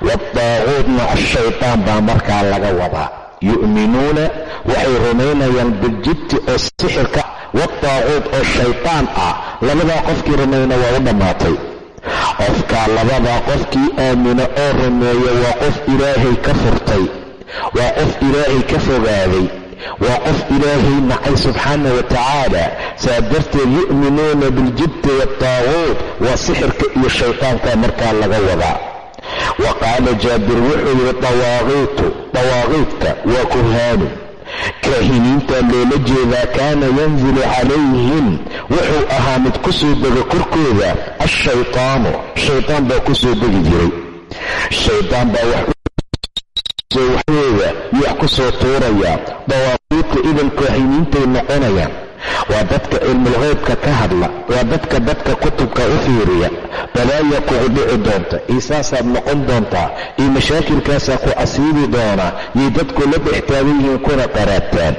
Waataaquudna ashaytaan baa markaa laga wadaa yu'minuuna waxay rumaynayaan biljibti oo sixirka wataaquud oo shaytaan ah. Labadaa qofkii rumayna waa u dhammaatay qofkaa labadaa qofkii aamina oo rumeeya waa qof ilaahay ka furtay. Waa qof ilaahay ka fogaaday. Waa qof ilaahay nacay subxaana wa tacaala. Saa darteed yu'minuuna biljibti waataaquud waa sixirka iyo shaytaanka markaa laga wadaa wa qaala jaabir wuxuu yidhi dawaaqiitu dawaaqiidka waa kuhaanu kaahiniintaa loola jeedaa kaana yanzilu calayhim wuxuu ahaa mid ku soo dega korkooda ashaytaanu shaytaan baa ku soo degi jiray shaytaan baa waxooda wax ku soo tuuraya dawaaqiidka idan kaahiniintay noqonayaan waa dadka cilmulqeybka ka hadla waa dadka dadka kutubka u fiiriya balaaya kugu dhici doonta iyo saasaad noqon doontaa iyo mashaakilkaasaa ku asiibi doonaa yay dadku la dhex taagan yihiin kuna qaraabtaan.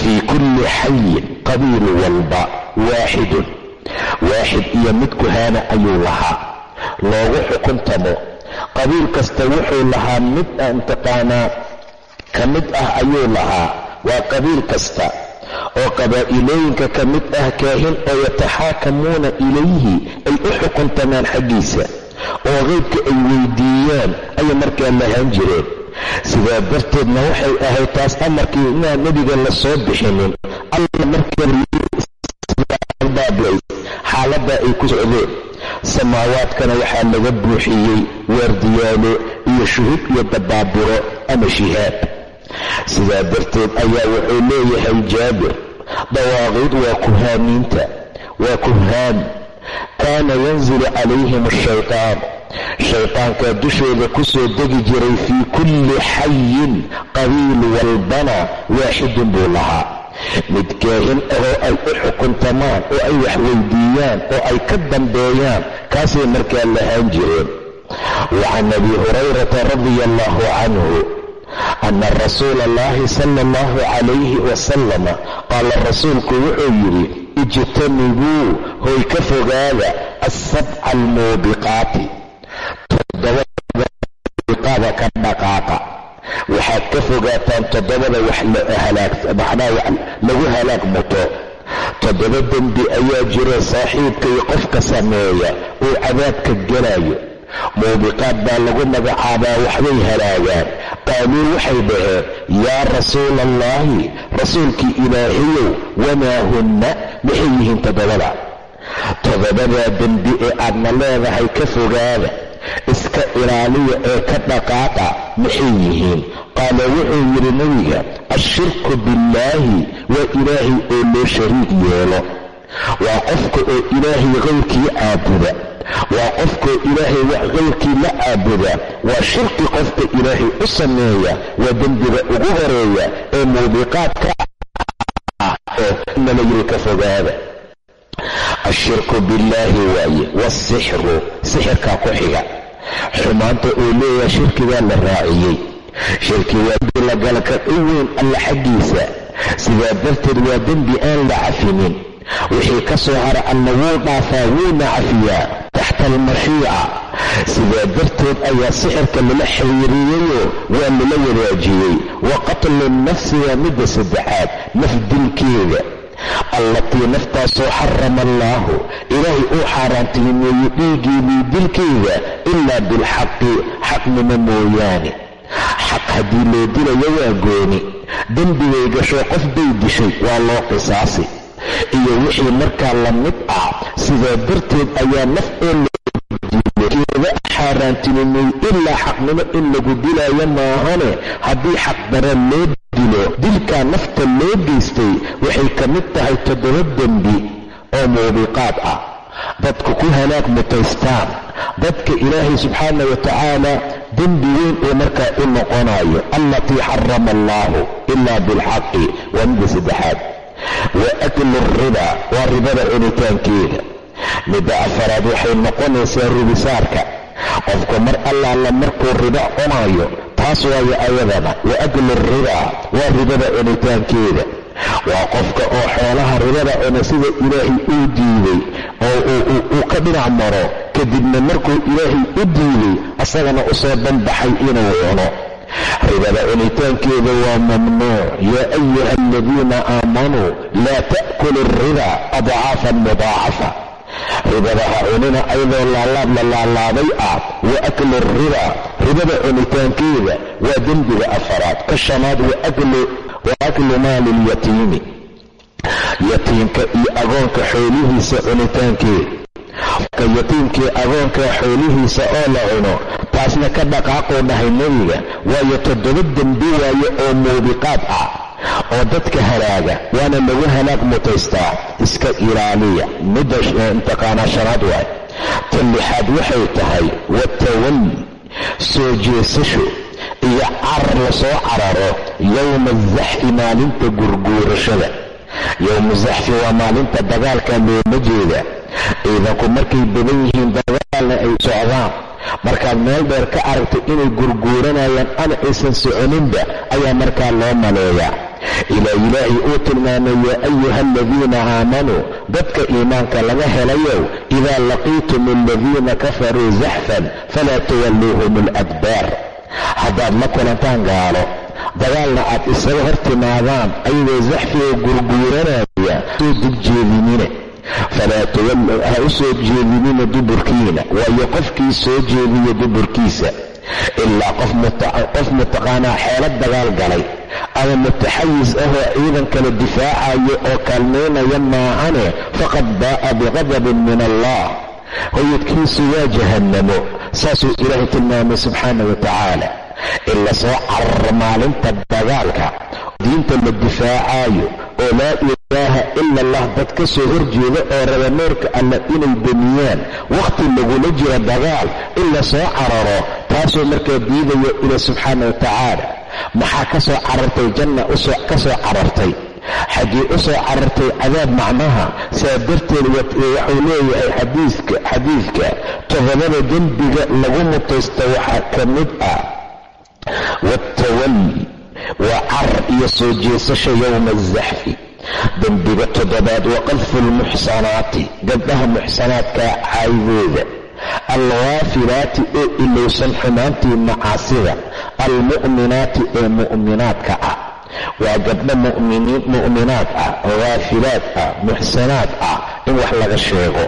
Fii kulli xayin qabiil walba waaxidun waaxid iyo mid kuhaana ayuu lahaa. Loogu xukuntamo qabiil kasta wuxuu lahaa mid aan taqaanaa ka mid ah ayuu lahaa. Waa qabiil kasta oo qabaa'ilooyinka ka mid ah kaahin oo yataxaakamuuna ilayhi ay u xukuntamaan xaggiisa oo qeybka ay weydiiyaan ayay markaa lahaan jireen. Sidaa darteedna waxay ahayd taas amarkii inaan nebiga la soo bixinin. Alla markaabaabiay xaaladda ay ku socdeen. Samaawaadkana waxaa laga buuxiyey waardiyaalo iyo shuhud iyo dabaabiro ama shihaab sidaa darteed ayaa wuxuu leeyahay jaabir dawaaqiid waa kuhaaniinta waa kuhaan kaana yanzilu calayhim ashaytaan shaytaankaa dushooda ku soo degi jiray fii kulli xayin qabiil walbana waaxidun buu lahaa. Mid kaahin ahoo ay u xukuntamaan oo ay wax weydiiyaan oo ay ka dambeeyaan kaasay markaa lahaan jireen. Wa can abi hurayrata radia allahu canhu ana rasuula allahi sala allahu calayhi wasalama qaala rasuulku wuxuu yidhi ijtanibuu hoy ka fogaada asabca almuubiqaati toddobada ka dhaqaaqa waxaad ka fogaataan toddobada wax macnaha lagu halaag muto toddoba dembi ayaa jiro saaxiibkay qofka sameeya uu cadaabka gelayo muubiqaad baa lagu magacaabaa waxbay halaagaan qaaluu waxay dhaheen yaa rasuula allaahi rasuulkii ilaahayow wamaa hunna maxay yihiin toddobada toddobadaa dembi ee aadna leedahay ka fogaada iska ilaaliya ee ka dhaqaaqa maxay yihiin qaala wuxuu yidhi nebiga ashirku billaahi waa ilaahay oo loo shariig yeelo waa qofka oo ilaahay qayrkii caabuda waa qofkoo ilaahay wax qayrkii la caabuda waa shirki qofka ilaahay u sameeya waa dembiga ugu horreeya ee muubiqaadka ah oo nala yiri ka fogaada. Ashirku billaahi waaye wasixru sixirkaa ku xiga. Xumaanta uu leeyahay shirkigaa la raaciyey. Shirki waa dilagalka u weyn alla xaggiisa. Sidaa darteed waa dembi aan la cafinin wixii ka soo hara alla wuu dhaafaa wuuna cafiyaa taxta almashiica sidaa darteed ayaa sixirka lala xiriiriyeyo waa lala wadaajiyey. Wa qatlu nafsi waa midda saddexaad naf dilkeeda. Allatii naftaasoo xarama allaahu ilaahay uu xaaraantinimeeyey dhiigeedii dilkeeda ilaa bilxaqi xaqnimo mooyaane. Xaq haddii loo dilayo waa gooni. Dembigay gasho qof bay dishay waa loo qisaasi iyo wixii markaa la mid ah sidaa darteed ayaa naf oo lookeeda xaaraantinimay ilaa xaqnimo in lagu dilaayo maahane. Haddii xaqdara loo dilo dilkaa nafta loo geystay waxay ka mid tahay toddoba dembi oo muubiqaad ah. Dadku ku halaag mutaystaan. Dadka ilaahay subxaana wa tacaala dembi weyn uu markaa u noqonayo allatii xarama allaahu ilaa bilxaqi waa midda saddexaad wa aklu riba waa ribada cunitaankeeda midda afaraad waxay noqonaysaa rubisaarka qofku mar allaala markuu ribo cunayo taas waayo ayadana wa aklu riba waa ribada cunitaankeeda waa qofka oo xoolaha ribada cuna sida ilaahay uu diiday oo uu ka dhinac maro kadibna markuu ilaahay u diiday asagana u soo banbaxay inuu cuno ribada cunitaankeeda waa mamnuuc yaa ayuha aladiina aamanuu laa ta'kulu alriba adcaafan mudaacafa ribada ha cunina ayadoo laalaab la laalaaday ah wa aklu riba. Ribada cunitaankeeda waa dembiga afaraad ka shanaad wa aklu maali lyatiimi yatiimka iyo agoonka xoolihiisa cunitaankeeda yatiimkii agoonka xoolihiisa oo la cuno taasna ka dhaqaaquu dhahay nebiga waayo toddoba dembi waaye oo muubiqaad ah oo dadka halaaga waana lagu halaag mutaystaa iska ilaaliya midda intaqaanaa shanaad waay. Ta lixaad waxay tahay watawalli soo jeesasho iyo carar la soo cararo yowma azaxfi maalinta gurguurashada. Yowmu zaxfi waa maalinta dagaalka looma jeeda ciidanku markay badan yihiin dagaalna ay socdaan. Markaad meel dheer ka aragto inay gurguuranayaan ama aysan soconinba ayaa markaa loo maleeyaa. Ilaa ilaahay uu tilmaamay yaa ayuha aladiina aamanuu dadka iimaanka laga helayow idaa laqiitum aladiina kafaruu zaxfan falaa tuwalluuhum aladbaar. Haddaad la kulantaan gaalo dagaalna aad isaga hor timaadaan ayagoo zaxfiga gurguuranaya soo dibjeedinina falaa ha u soo jeedinina duburkiina. Waayo qofkii soo jeediya duburkiisa ilaa qof mutaqaanaa xeelad dagaal galay ama mutaxayis ahoo ciidan kala difaacayo oo kaalmaynaya maahane faqad baa'a biqadabin min allah. Hoyadkiisu waa jahannamo saasuu ilaahay tilmaamay subxaana wa tacaala in la soo cararo maalinta dagaalka. Diinta la difaacaayo oo laa ilaaha ila allah dad ka soo horjeeda oo raba noorka alla inay damiyaan wakhti lagula jiro dagaal in la soo cararo taasoo markaa diidaya ila subxaana wa tacaala. Maxaa ka soo carartay? Janna ka soo carartay. Xaggii u soo carartay cadaab macnaha saa darteed waxuu leeyahay xadiidka todobada dembiga lagu mutaysta waxaa ka mid ah waatawalli waa carar iyo soo jeesasha yowma azaxfi dembiga toddobaad wa qadfu lmuxsanaati gabdhaha muxsanaadkaa caydooda alghaafilaati ee ilowsan xumaantii macaasida almu'minaati ee mu'minaadka ah. Waa gabdho mu'minaad ah haafilaad ah muxsanaad ah in wax laga sheego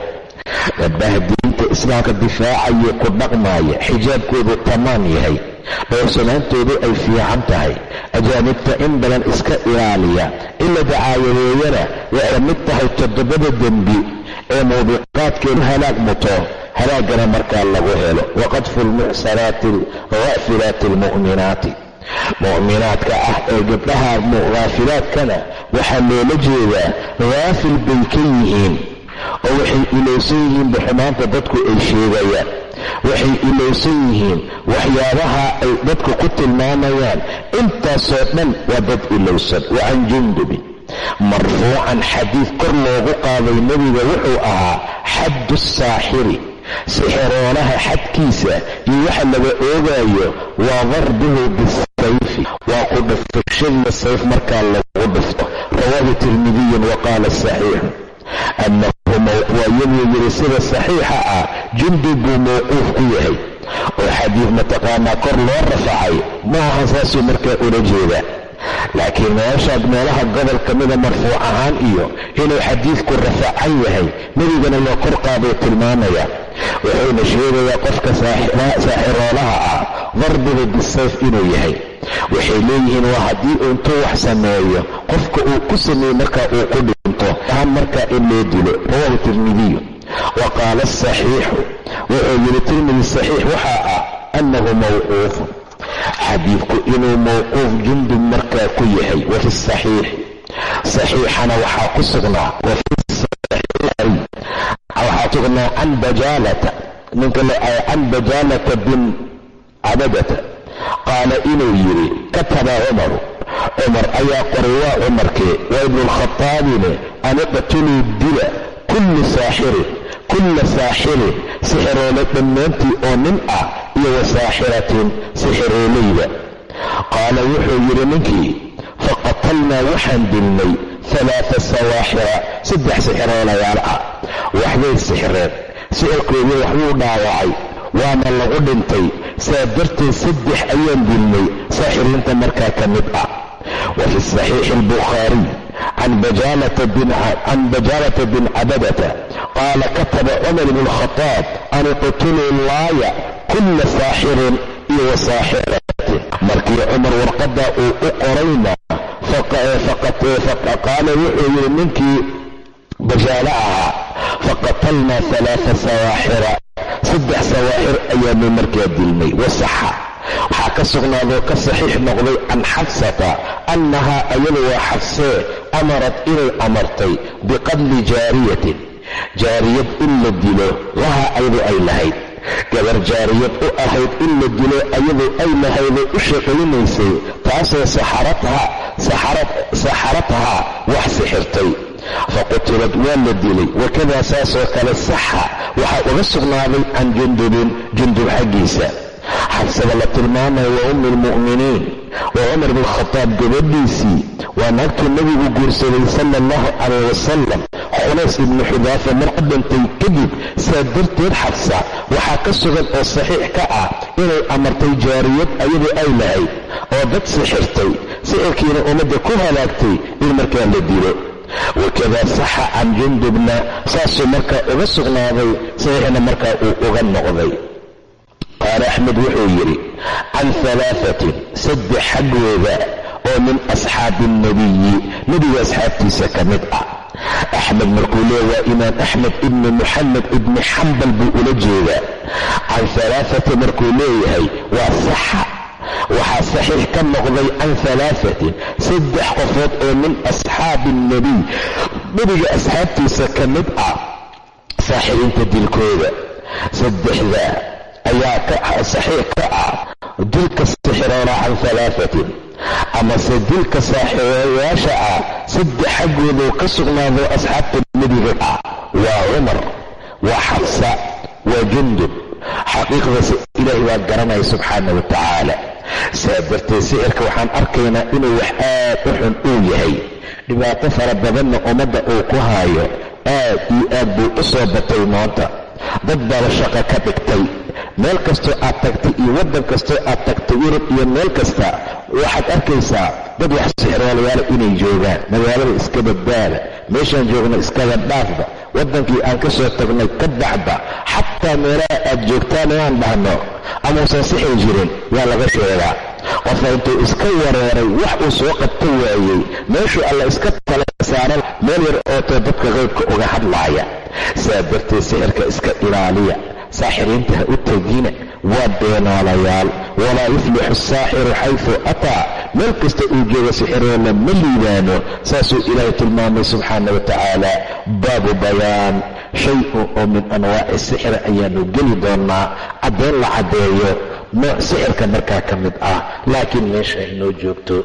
gabdhaha diinta islaamka difaacaya ku dhaqmaaya xijaabkoodu tamaan yahay dhowrsanaantoodu ay fiican tahay. Ajaanibta in badan iska ilaaliya in la dacaayadeeyana waxay mid tahay toddobada dembi ee muubiqaadkeedu halaag muto halaagana markaa lagu helo waqadfu lmuxsanaati alghaafilaati almu'minaati mu'minaadka ah ee gabdhaha haafilaadkana waxaa loola jeedaa haafil bay ka yihiin oo waxay ilowsan yihiin baxumaanta dadku ay sheegayaan. Waxay ilowsan yihiin waxyaabaha ay dadku ku tilmaamayaan. Intaasoo dhan waa dad ilowsan wa can jundubin marfuucan xadiid kor loogu qaaday nebiga wuxuu ahaa xaddu saaxiri. Sixiroolaha xadkiisa iyo waxa laga oogaayo waa darbuhu bisayfi. Waa ku dhufashadiisa sayf markaa lagu dhufto rawaahu tirmidiyun wa qaala saxiixu waayaduu yidhi sida saxiixa ah jundub buu mawquuf ku yahay. Oo xadiid mataqaanaa kor loo rafacay ma aha saasuu markaa ula jeeda. Laakiin meeshaad meelaha gobol ka mida marfuuc ahaan iyo inuu xadiidku rafacan yahay nebigana loo kor qaaduu tilmaamaya. Wuxuuna sheegayaa qofka saaxiroolaha ah darbiga bisayf inuu yahay waxay leeyihiin waa haddii uu intuu wax sameeyo qofka uu ku sameeye markaa uu ku dhinto ahaan markaa in loo dilo. Rawahu tirmidiyu wa qaala asaxiixu wuxuu yidhi tirmidi saxiix waxaa ah annahu mawquufun xadiidku inuu mawquuf jundub markaa ku yahay wa fi saxiixi saxiixana waxaa ku sugnaa waxaa sugnaa can bajaalata. Ninka can bajaalata bin cabadata qaala inuu yidhi kataba cumaru cumar. Ayaa qoray waa cumarkee waa ibnulkhataabine an iqtuluu dila kulli saaxirin kulla saaxirin sixiroole dhammaantii oo nin ah iyo wa saaxiratin sixiroolayda qaala wuxuu yidhi ninkii faqatalnaa waxaan dilnay alaaa sawaaxira saddex sixiroolayaal ah waxbay sixireen sixirkoodii waxbuu dhaawacay waana lagu dhintay. Saa darteed saddex ayaan dilnay saaxiriinta markaa ka mid ah. Wa fi saxiixi albukhaariy can bin cabadata qaala kataba cumar bn alkhataab an iqtuluu laaya kulla saaxirin iyo wa saaxiratin markii cumar warqadda uu u qorayna qaala wuxuu yidhi ninkii bajaalo ahaa faqatalnaa alaaa sawaaxira saddex sawaaxir ayaanu markaa dilnay. Wasaxa waxaa ka sugnaadoo ka saxiix noqday can xabsata annahaa ayadu waa xabsee amarat inay amartay biqadli jaariyatin. Jaariyad in la dilo laha ayadu ay lahayd. Gabar jaariyad u ahayd in la dilo ayadu ay lahaydoo u shaqaynaysay taasoo saxarathaa wax sixirtay faqutilad waa la dilay. Wakadaa saasoo kale saxa waxaa uga sugnaaday can jundubin jundub xaggiisa. Xabsada la tilmaamaya waa ummi almu'miniin waa cumar bin khataab gabadhiisii waa naagtuu nebigu guursaday sala allahu calayh wasalam xunays ibnu xudaafa marku dhintay kadib saa darteed xabsa waxaa ka sugan oo saxiix ka ah inay amartay jaariyad ayadu ay lahayd oo dad sixirtay sixirkiina ummadda ku halaagtay in markaa la dilo wakadaa saxa can jundubna saasuu markaa uga sugnaaday saxiixna markaa uu uga noqday. Qaala axmed wuxuu yidhi can alaafatin saddex xaggooda oo min asxaabi alnabiyi nebiga asxaabtiisa ka mid ah. Axmed markuu leeya imaam axmed ibni muxamed ibni xambal buu ula jeedaa. Can alaafatin markuu leeyahay waa saxa waxaa saxiix ka noqday can alaafatin saddex qofood oo min asxaabi alnabiy nebiga asxaabtiisa ka mid ah saaxibiinta dilkooda saddexda ayaa saxiix ka ah dilka sixiroona can alaafatin amase dilka saaxiibayaasha ah saddex xaggooduu ka sugnaado asxaabta nebiga ah waa cumar waa xabsa waa jundub. Xaqiiqdaas ilaahay baa garanaya subxaana wa tacaala saa darteed sixirka waxaan arkaynaa inuu wax aad u xun uu yahay. Dhibaato fara badanna ummadda uu ku haayo aad iyo aad buu u soo batay maanta. Dad baaba shaqo ka dhigtay. Meel kastoo aad tagtay iyo waddan kastoo aad tagtay yurub iyo meel kasta waxaad arkaysaa dad wax sixroolayaala inay joogaan. Magaalada iska badbaada meeshaan joogna iskada dhaafba waddankii aan ka soo tagnay ka baxba xataa meelaha aad joogtaan inaan dhahno amausan sixir jirin yaa laga sheegaa qofka intuu iska wareeray wax uu soo qabta waayey. Meeshuu alla iska tala saaran meel yar ootoo dadka qaybka uga hadlaaya. Saa darteed sixirka iska ilaaliya saaxiriinta ha u tegina waa beenaalayaal. Walaa yuflixu asaaxiru xaysu ataa. Meel kasta uu joogo sixiroola ma liibaano saasuu ilaahay tilmaamay subxaana wa tacaala baabu bayaan. Shay-un oo min anwaaci sixri ayaanu geli doonaa caddayn la caddeeyo nooc sixirka markaa ka mid ah. Laakiin meesha inoo joogto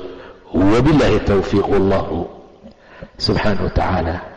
wabilaahi towfiiq wallahu subxaana wa tacaala